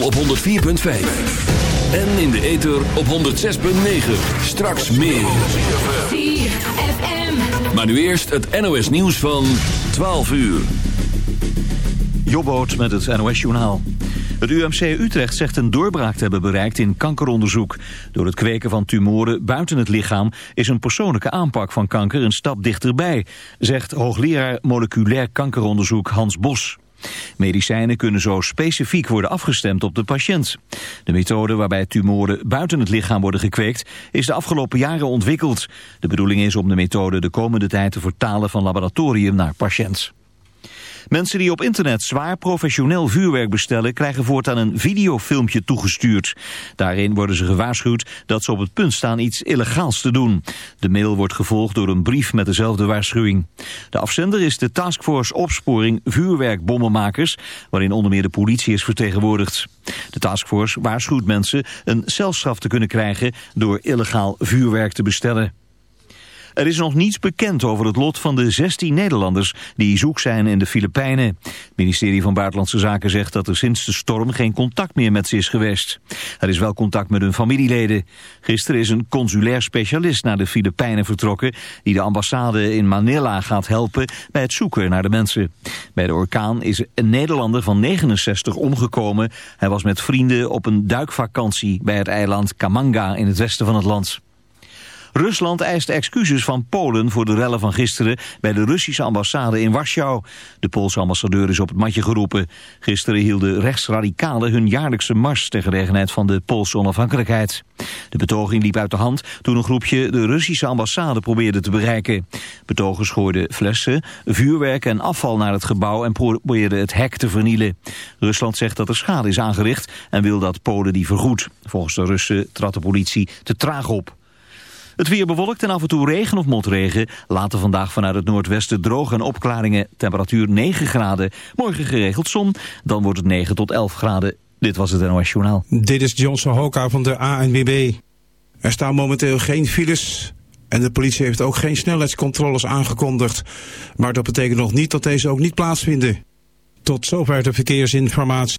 op 104.5. En in de ether op 106.9. Straks meer. Maar nu eerst het NOS nieuws van 12 uur. Jobboot met het NOS-journaal. Het UMC Utrecht zegt een doorbraak te hebben bereikt in kankeronderzoek. Door het kweken van tumoren buiten het lichaam is een persoonlijke aanpak van kanker een stap dichterbij, zegt hoogleraar moleculair kankeronderzoek Hans Bos. Medicijnen kunnen zo specifiek worden afgestemd op de patiënt. De methode waarbij tumoren buiten het lichaam worden gekweekt is de afgelopen jaren ontwikkeld. De bedoeling is om de methode de komende tijd te vertalen van laboratorium naar patiënt. Mensen die op internet zwaar professioneel vuurwerk bestellen... krijgen voortaan een videofilmpje toegestuurd. Daarin worden ze gewaarschuwd dat ze op het punt staan iets illegaals te doen. De mail wordt gevolgd door een brief met dezelfde waarschuwing. De afzender is de Taskforce Opsporing Vuurwerkbommenmakers... waarin onder meer de politie is vertegenwoordigd. De Taskforce waarschuwt mensen een celstraf te kunnen krijgen... door illegaal vuurwerk te bestellen. Er is nog niets bekend over het lot van de 16 Nederlanders die zoek zijn in de Filipijnen. Het ministerie van Buitenlandse Zaken zegt dat er sinds de storm geen contact meer met ze is geweest. Er is wel contact met hun familieleden. Gisteren is een consulair specialist naar de Filipijnen vertrokken die de ambassade in Manila gaat helpen bij het zoeken naar de mensen. Bij de orkaan is een Nederlander van 69 omgekomen. Hij was met vrienden op een duikvakantie bij het eiland Kamanga in het westen van het land. Rusland eist excuses van Polen voor de rellen van gisteren bij de Russische ambassade in Warschau. De Poolse ambassadeur is op het matje geroepen. Gisteren hielden rechtsradicalen hun jaarlijkse mars ter gelegenheid van de Poolse onafhankelijkheid. De betoging liep uit de hand toen een groepje de Russische ambassade probeerde te bereiken. Betogers gooiden flessen, vuurwerk en afval naar het gebouw en probeerden het hek te vernielen. Rusland zegt dat er schade is aangericht en wil dat Polen die vergoedt. Volgens de Russen trad de politie te traag op. Het weer bewolkt en af en toe regen of motregen. Later vandaag vanuit het noordwesten droog en opklaringen. Temperatuur 9 graden. Morgen geregeld zon. Dan wordt het 9 tot 11 graden. Dit was het NOS Journaal. Dit is Johnson Hoka van de ANWB. Er staan momenteel geen files... En de politie heeft ook geen snelheidscontroles aangekondigd. Maar dat betekent nog niet dat deze ook niet plaatsvinden. Tot zover de verkeersinformatie.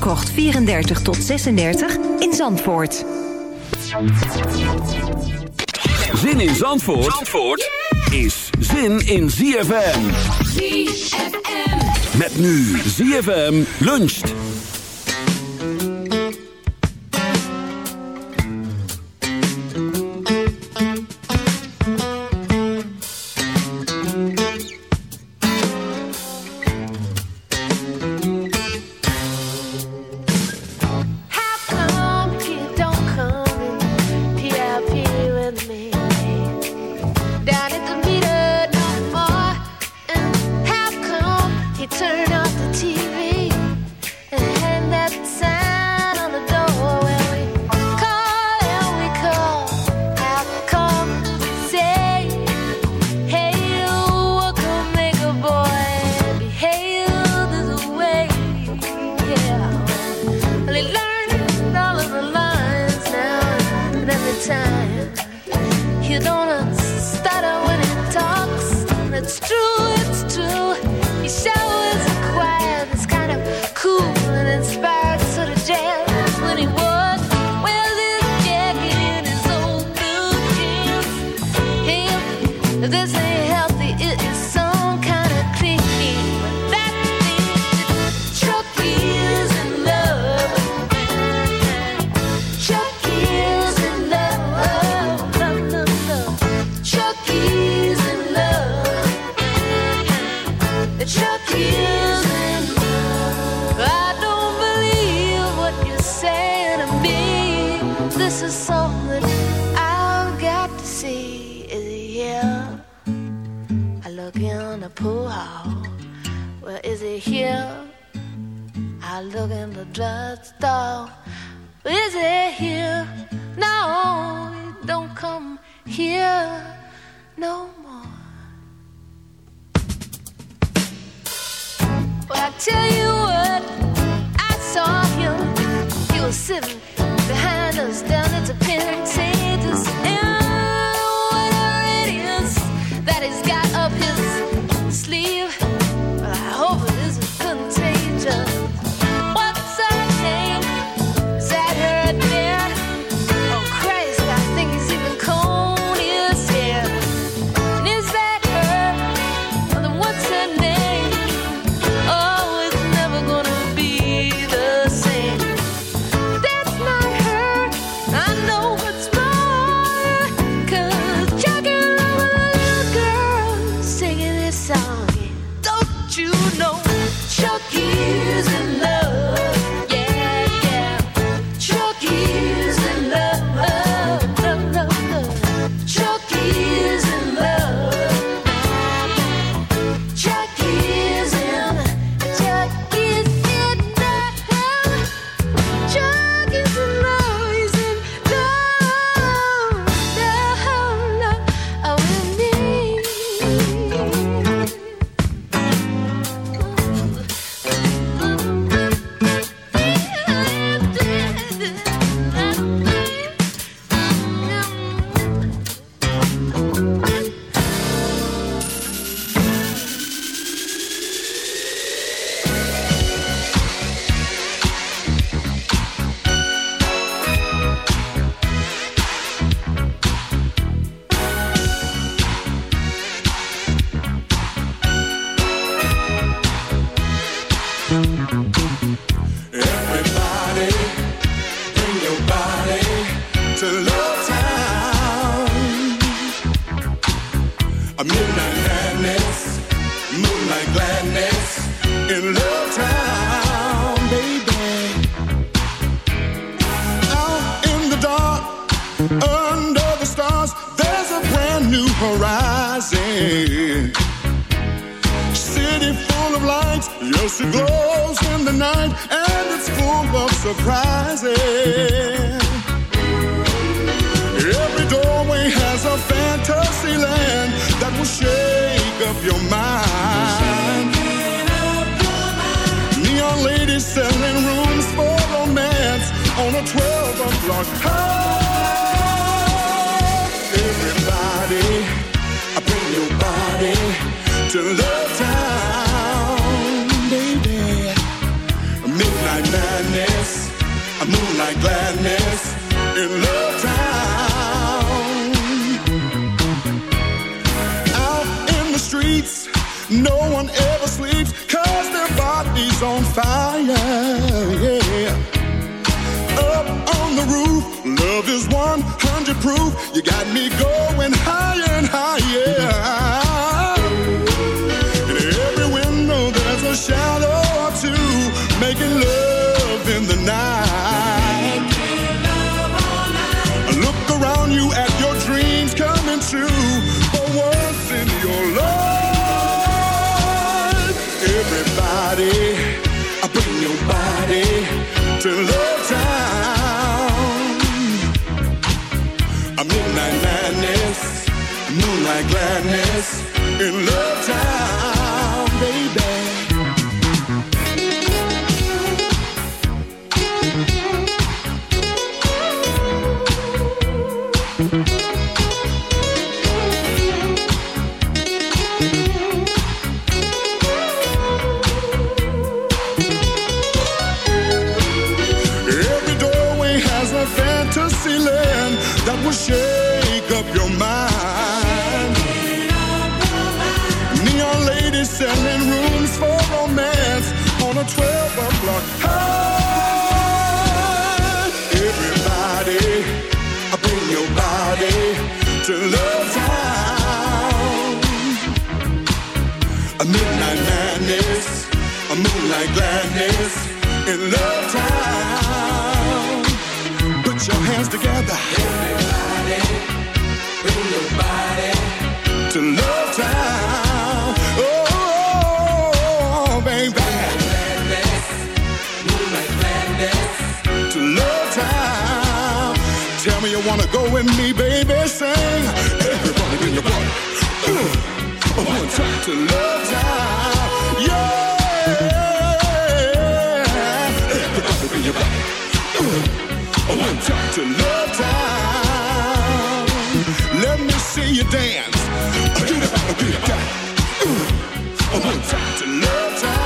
Krocht 34 tot 36 in Zandvoort. Zin in Zandvoort, Zandvoort is zin in ZFM. ZFM. Met nu ZFM luncht. This is something I've got to see. Is he here? I look in the pool hall. Well, is he here? I look in the drugstore. Is it here? No, it don't come here no more. Well, I tell you what, I saw him. He was sitting behind us down at the Pantages. And Look you at your dreams coming true. For once in your life, everybody, I bring your body to Love Town. A midnight madness, moonlight gladness in Love Town, in Love Town. Put your hands together. Everybody, bring your body to Love Town. Oh, baby. To Love Town. Tell me you wanna go with me, baby. Sing. Everybody bring your body. Uh, one time to Love Town. To Love Town. Let me see you dance. Get up, uh, get up, uh, one time to Love Town.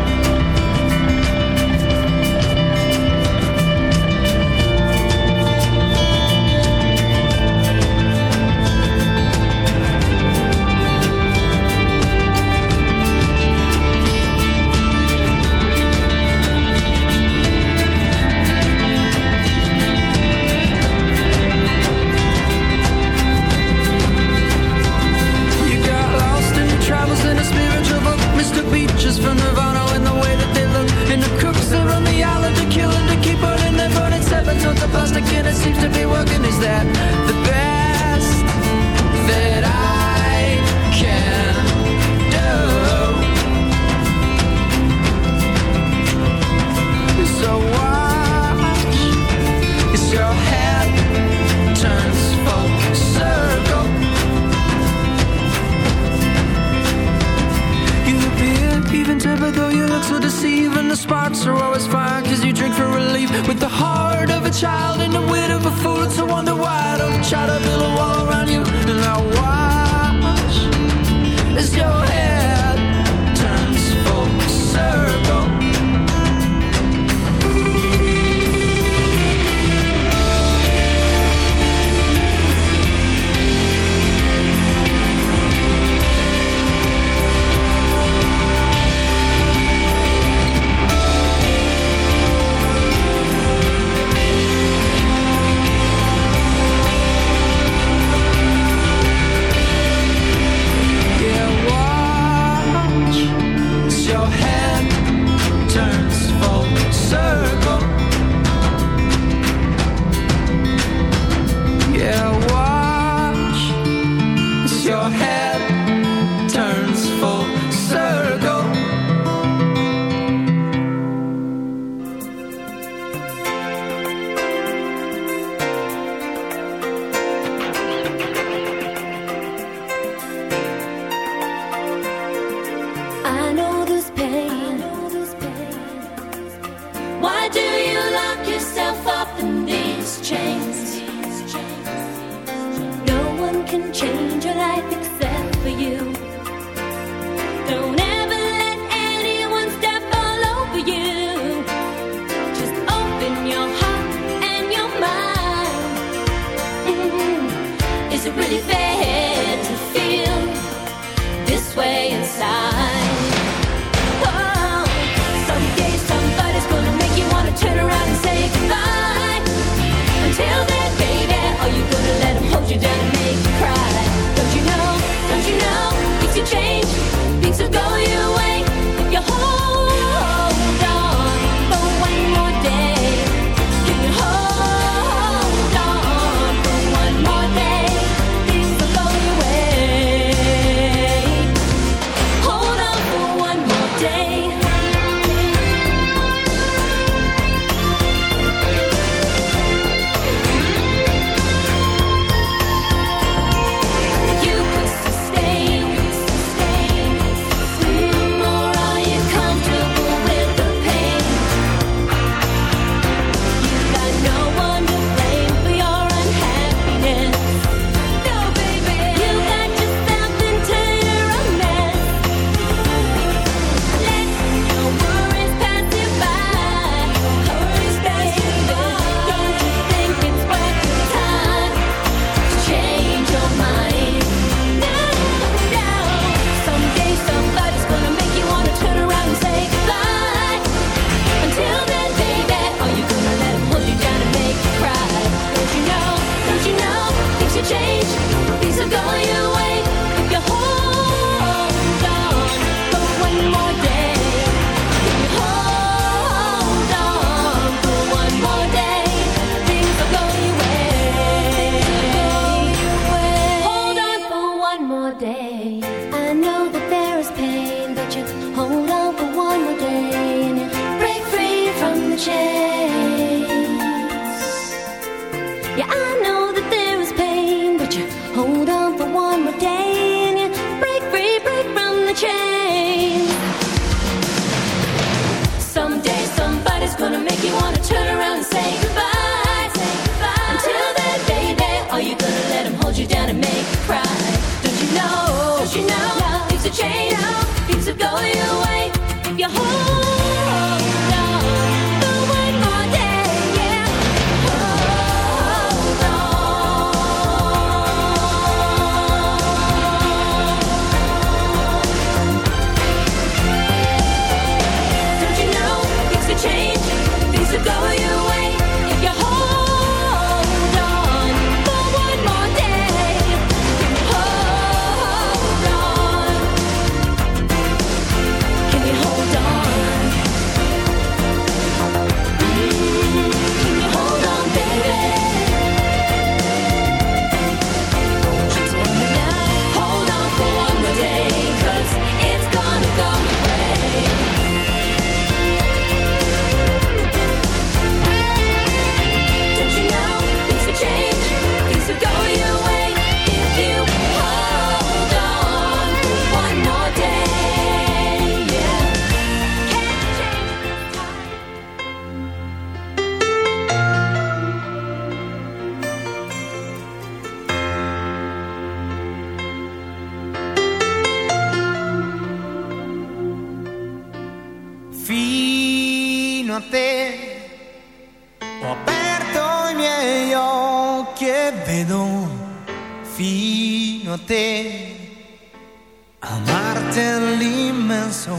L'immenso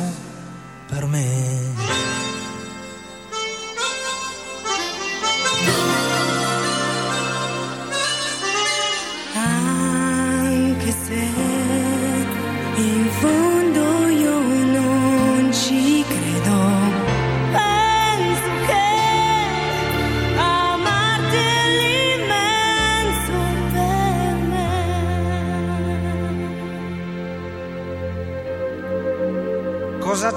per me.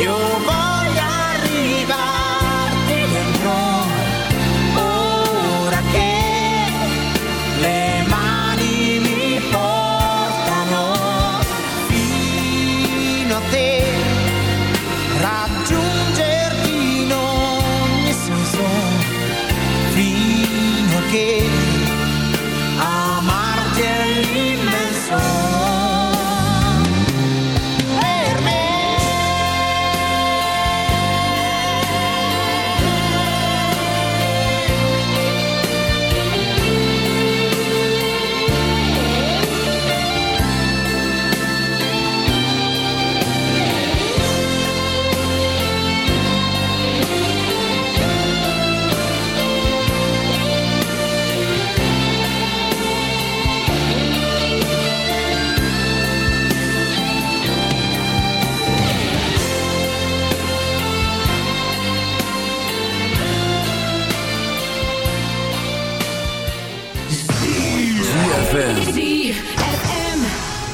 io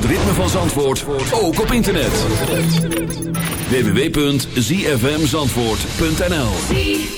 het ritme van Zandvoort, ook op internet. www.zfmzandvoort.nl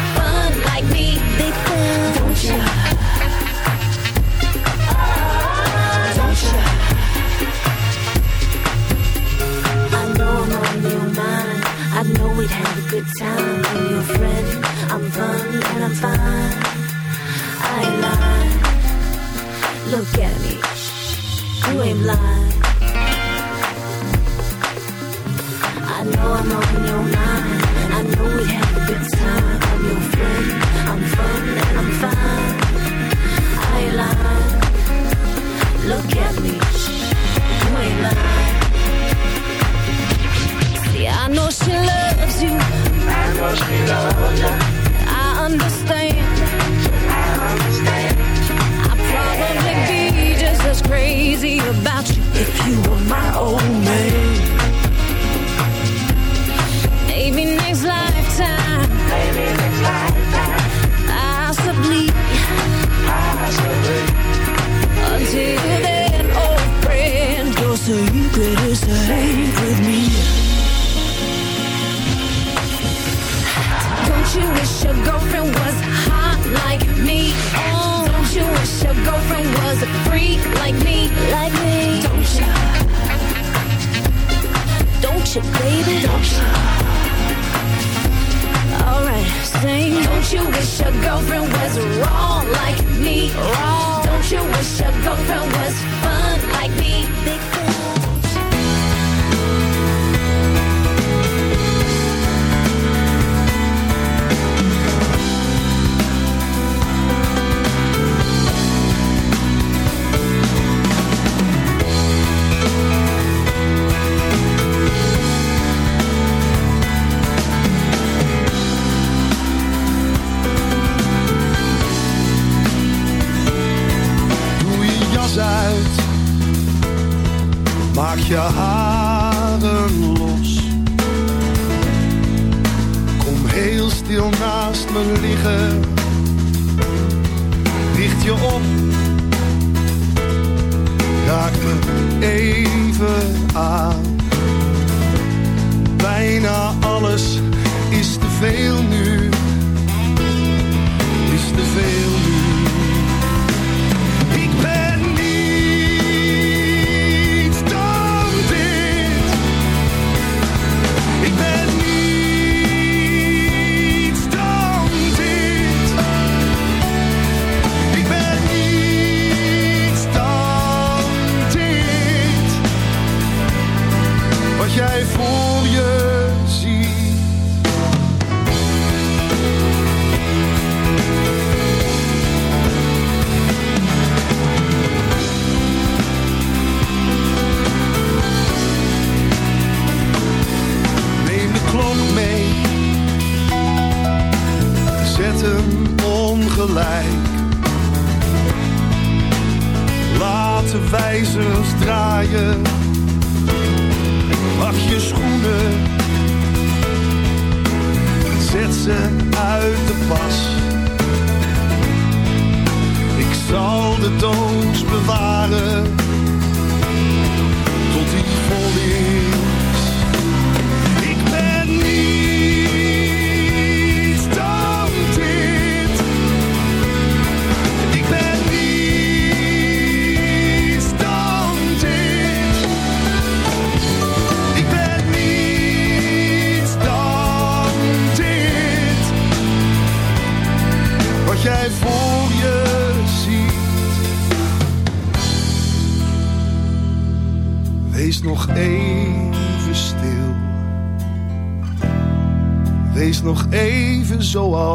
even zoals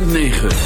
106.9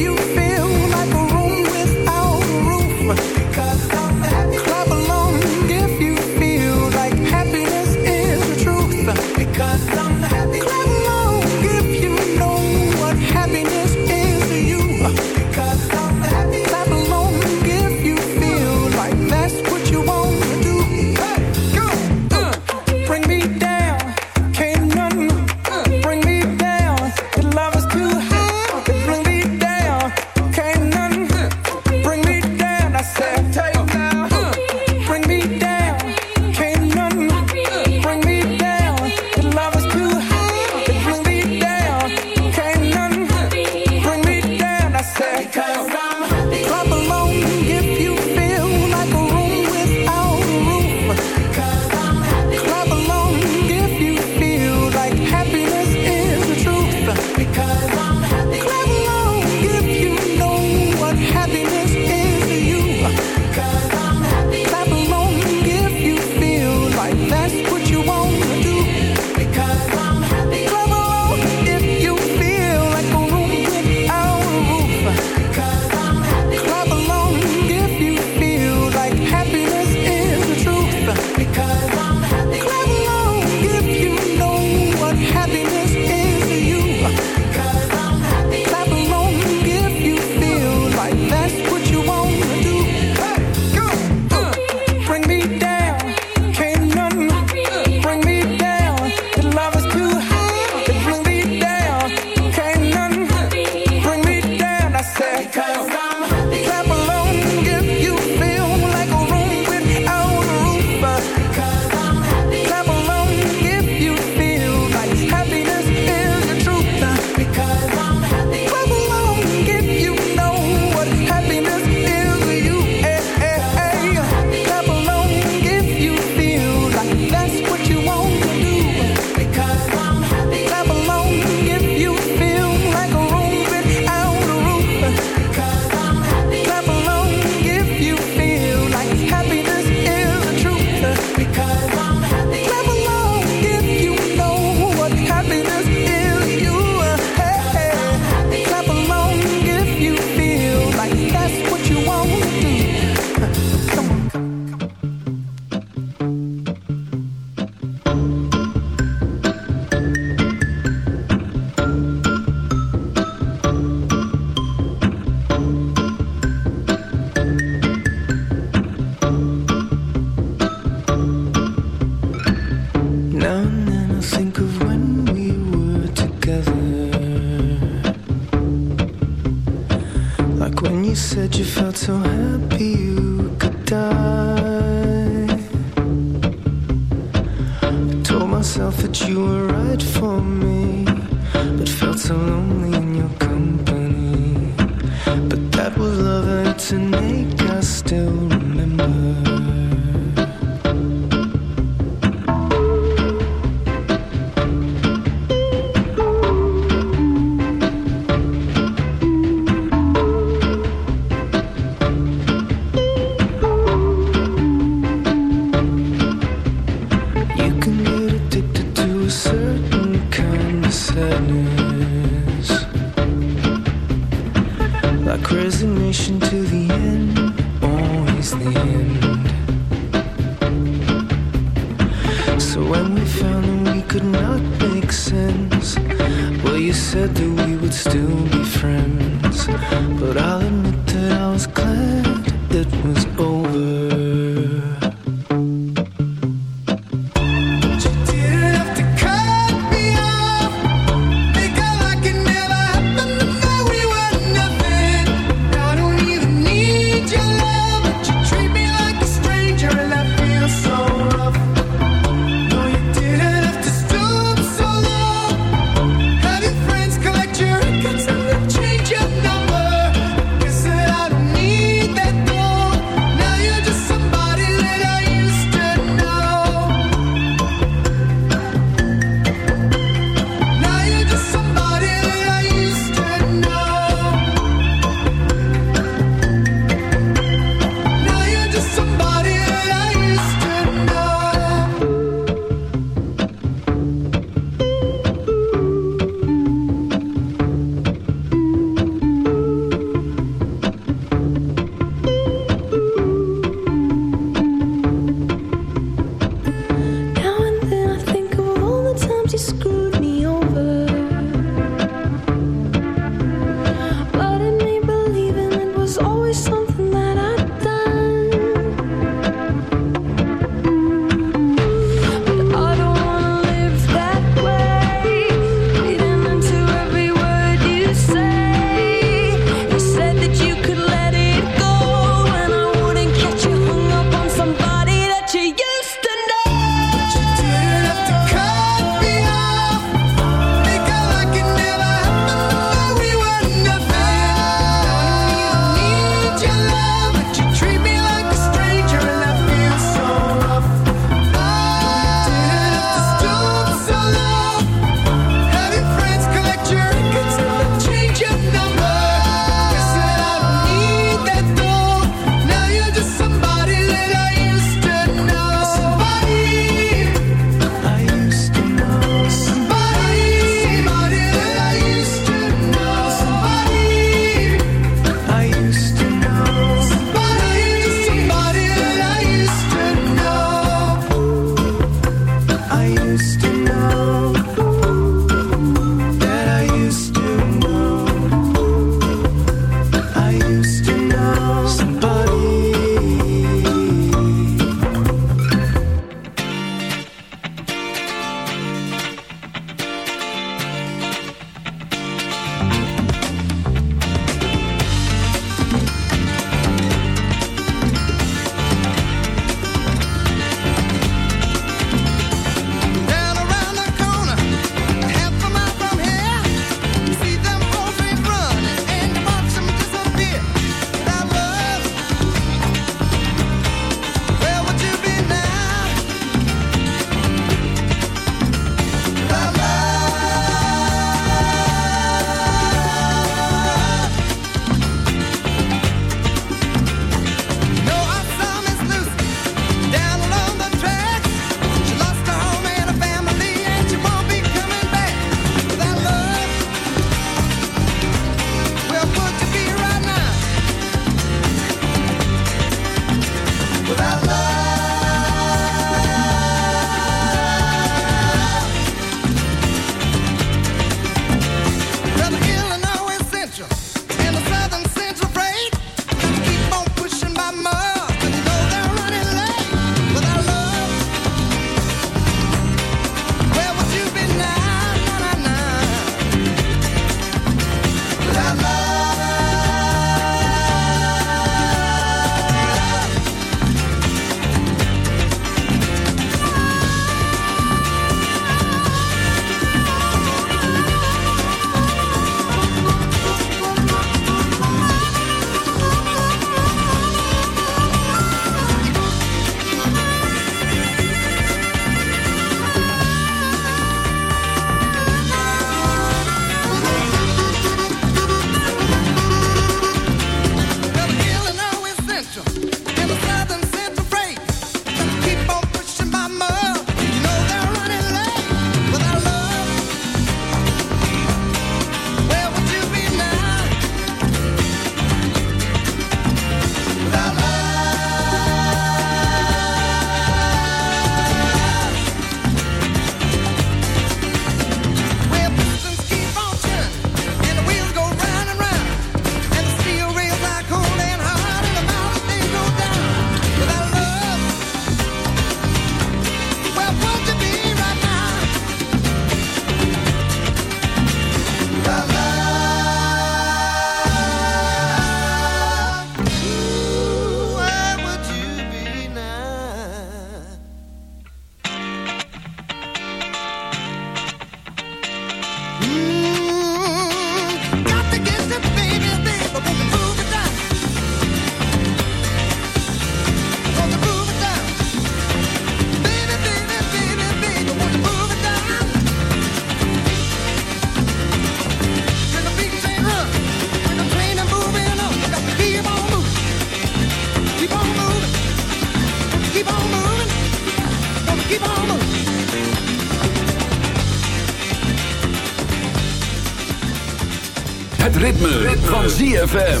van ZFM.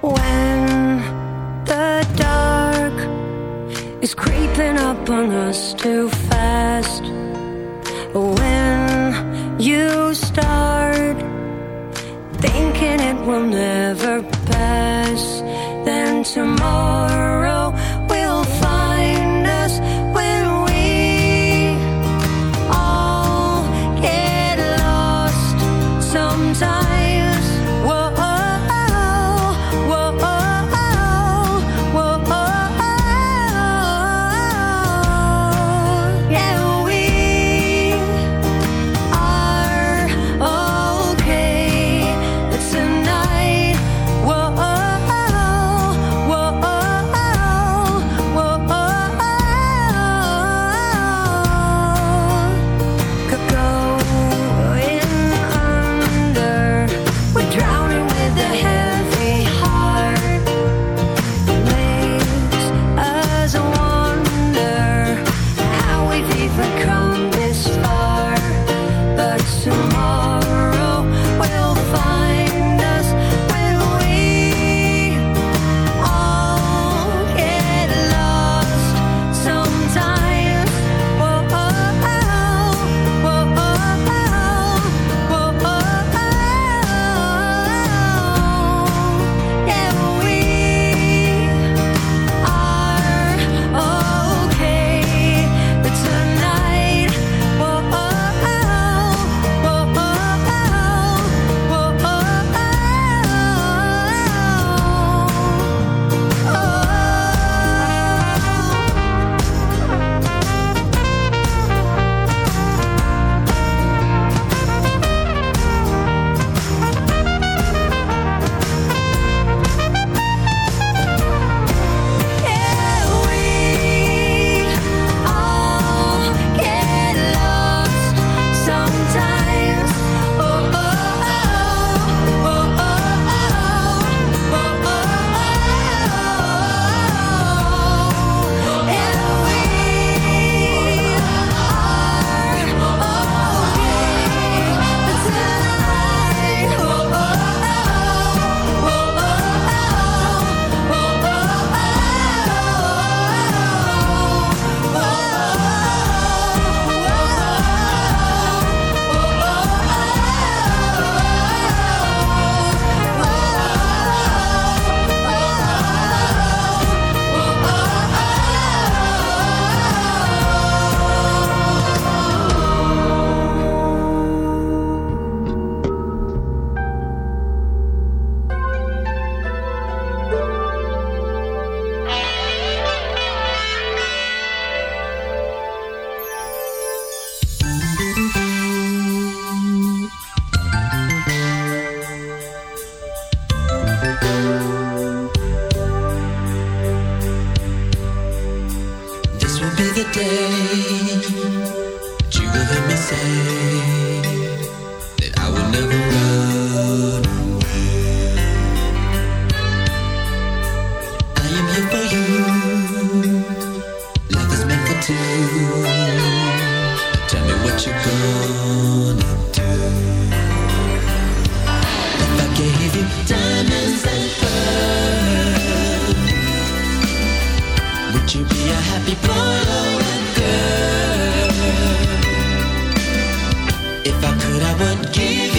When the dark is creeping up on us too fast. When you start thinking it will never pass. Then tomorrow If I could, I would give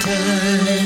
time,